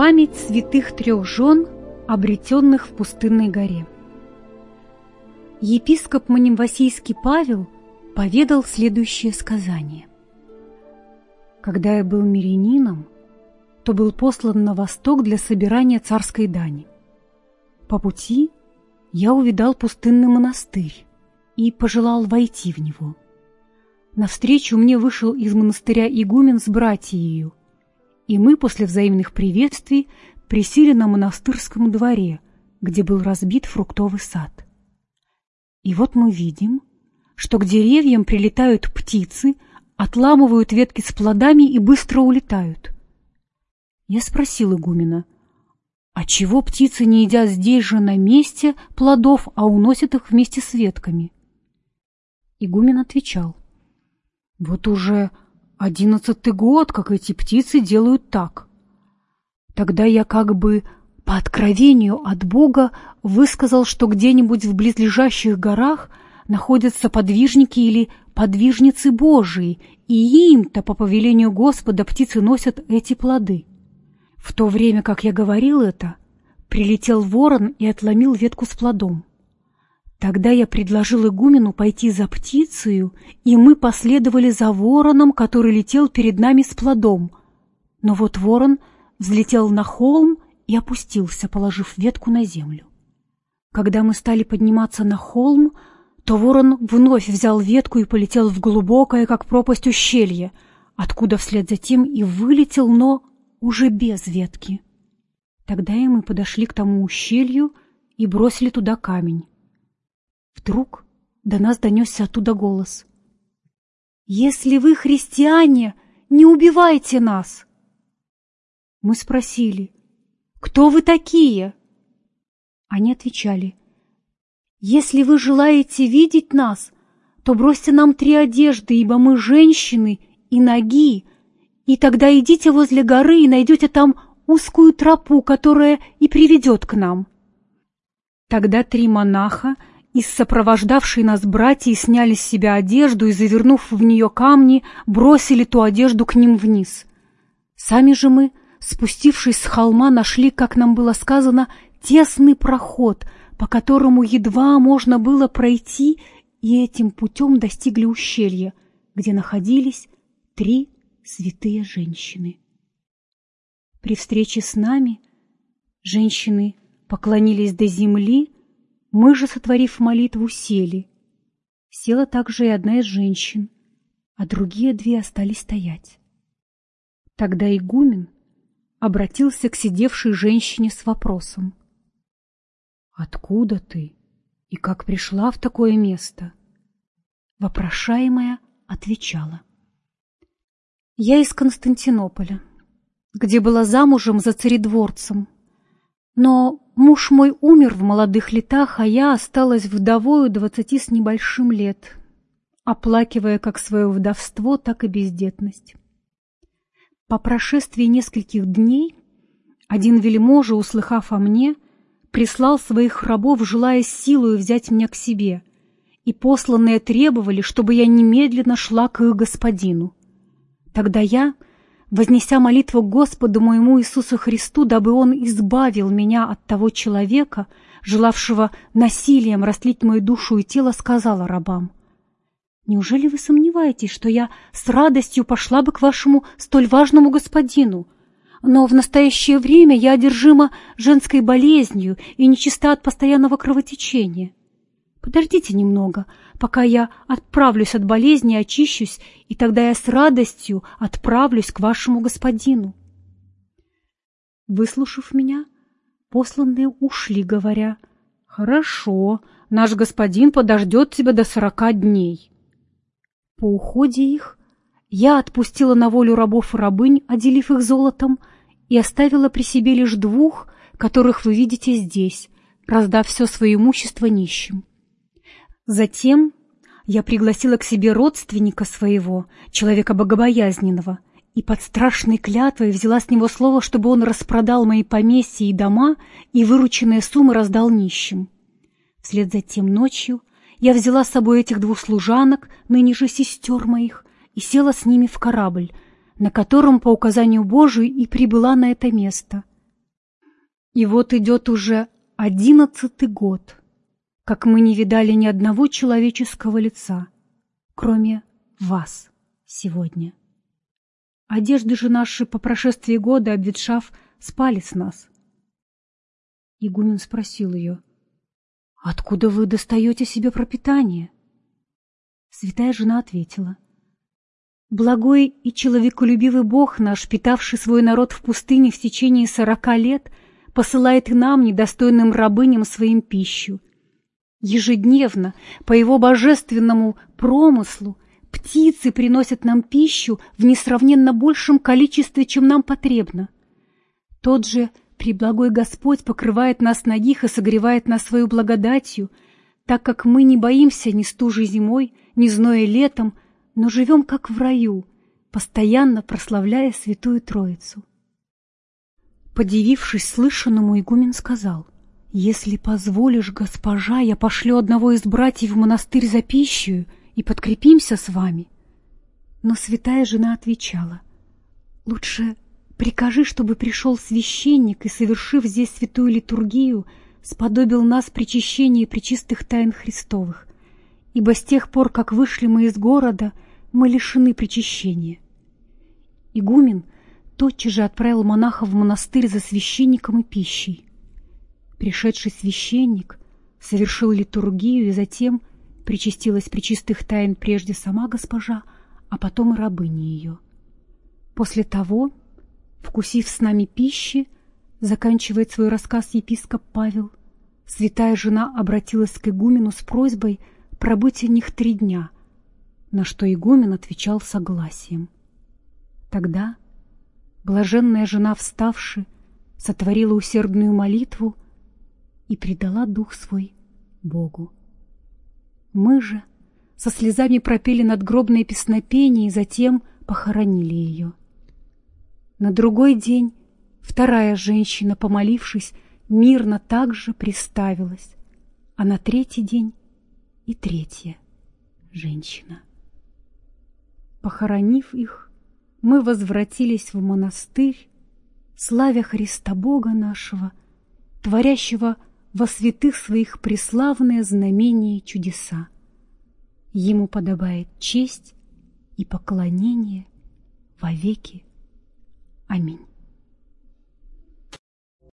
Память святых трех жен, обретенных в пустынной горе. Епископ Манимвасийский Павел поведал следующее сказание. Когда я был мирянином, то был послан на восток для собирания царской дани. По пути я увидал пустынный монастырь и пожелал войти в него. Навстречу мне вышел из монастыря игумен с братьею, и мы после взаимных приветствий присели на монастырском дворе, где был разбит фруктовый сад. И вот мы видим, что к деревьям прилетают птицы, отламывают ветки с плодами и быстро улетают. Я спросил игумена, а чего птицы не едят здесь же на месте плодов, а уносят их вместе с ветками? Игумен отвечал, вот уже Одиннадцатый год, как эти птицы делают так. Тогда я как бы по откровению от Бога высказал, что где-нибудь в близлежащих горах находятся подвижники или подвижницы Божии, и им-то по повелению Господа птицы носят эти плоды. В то время, как я говорил это, прилетел ворон и отломил ветку с плодом. Тогда я предложил игумену пойти за птицею, и мы последовали за вороном, который летел перед нами с плодом. Но вот ворон взлетел на холм и опустился, положив ветку на землю. Когда мы стали подниматься на холм, то ворон вновь взял ветку и полетел в глубокое, как пропасть, ущелье, откуда вслед за тем и вылетел, но уже без ветки. Тогда и мы подошли к тому ущелью и бросили туда камень. Вдруг до нас донесся оттуда голос. «Если вы христиане, не убивайте нас!» Мы спросили, «Кто вы такие?» Они отвечали, «Если вы желаете видеть нас, то бросьте нам три одежды, ибо мы женщины и ноги, и тогда идите возле горы и найдете там узкую тропу, которая и приведет к нам». Тогда три монаха из сопровождавшей нас братья сняли с себя одежду и, завернув в нее камни, бросили ту одежду к ним вниз. Сами же мы, спустившись с холма, нашли, как нам было сказано, тесный проход, по которому едва можно было пройти, и этим путем достигли ущелья, где находились три святые женщины. При встрече с нами женщины поклонились до земли, мы же, сотворив молитву, сели. Села также и одна из женщин, а другие две остались стоять. Тогда игумен обратился к сидевшей женщине с вопросом. «Откуда ты и как пришла в такое место?» Вопрошаемая отвечала. «Я из Константинополя, где была замужем за царедворцем, но Муж мой умер в молодых летах, а я осталась вдовою двадцати с небольшим лет, оплакивая как свое вдовство, так и бездетность. По прошествии нескольких дней один вельможа, услыхав о мне, прислал своих рабов, желая силою взять меня к себе, и посланные требовали, чтобы я немедленно шла к их господину. Тогда я вознеся молитву Господу моему Иисусу Христу, дабы Он избавил меня от того человека, желавшего насилием растлить мою душу и тело, сказала рабам, «Неужели вы сомневаетесь, что я с радостью пошла бы к вашему столь важному господину? Но в настоящее время я одержима женской болезнью и нечиста от постоянного кровотечения. Подождите немного, пока я отправлюсь от болезни, очищусь, и тогда я с радостью отправлюсь к вашему господину. Выслушав меня, посланные ушли, говоря, «Хорошо, наш господин подождет тебя до сорока дней». По уходе их я отпустила на волю рабов и рабынь, отделив их золотом, и оставила при себе лишь двух, которых вы видите здесь, раздав все свое имущество нищим. Затем я пригласила к себе родственника своего, человека богобоязненного, и под страшной клятвой взяла с него слово, чтобы он распродал мои поместья и дома и вырученные суммы раздал нищим. Вслед за тем ночью я взяла с собой этих двух служанок, ныне же сестер моих, и села с ними в корабль, на котором по указанию Божию и прибыла на это место. И вот идет уже одиннадцатый год, как мы не видали ни одного человеческого лица, кроме вас сегодня. Одежды же наши по прошествии года, обветшав, спали с нас. Игумен спросил ее, «Откуда вы достаете себе пропитание?» Святая жена ответила, «Благой и человеколюбивый Бог наш, питавший свой народ в пустыне в течение сорока лет, посылает и нам, недостойным рабыням, своим пищу. Ежедневно, по его божественному промыслу, птицы приносят нам пищу в несравненно большем количестве, чем нам потребно. Тот же Преблагой Господь покрывает нас ногих и согревает нас свою благодатью, так как мы не боимся ни стужи зимой, ни зноя летом, но живем как в раю, постоянно прославляя Святую Троицу. Подивившись слышанному, игумен сказал, «Если позволишь, госпожа, я пошлю одного из братьев в монастырь за пищей и подкрепимся с вами». Но святая жена отвечала, «Лучше прикажи, чтобы пришел священник и, совершив здесь святую литургию, сподобил нас причащения причистых тайн Христовых, ибо с тех пор, как вышли мы из города, мы лишены причащения». Игумен — тотчас же отправил монаха в монастырь за священником и пищей. Пришедший священник совершил литургию и затем причастилась причистых тайн прежде сама госпожа, а потом и рабыни ее. После того, вкусив с нами пищи, заканчивает свой рассказ епископ Павел, святая жена обратилась к игумену с просьбой пробыть у них три дня, на что игумен отвечал согласием. Тогда Блаженная жена, вставши, сотворила усердную молитву и предала дух свой Богу. Мы же со слезами пропели надгробное песнопение и затем похоронили ее. На другой день вторая женщина, помолившись, мирно также приставилась, а на третий день и третья женщина. Похоронив их, мы возвратились в монастырь, славя Христа Бога нашего, творящего во святых своих преславные знамения и чудеса. Ему подобает честь и поклонение во веки. Аминь.